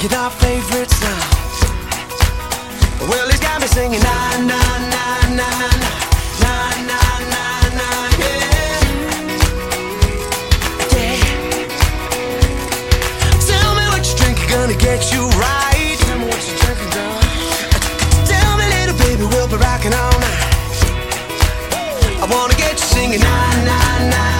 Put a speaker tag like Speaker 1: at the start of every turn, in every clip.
Speaker 1: singing our favorite songs. Well, he's got me singing na na na na na na na yeah. yeah. Tell me what you drink is gonna get you right. Tell me what you're drinking, dog. Tell me, little baby, we'll be rocking all night. I wanna get you singing na na na.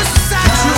Speaker 1: was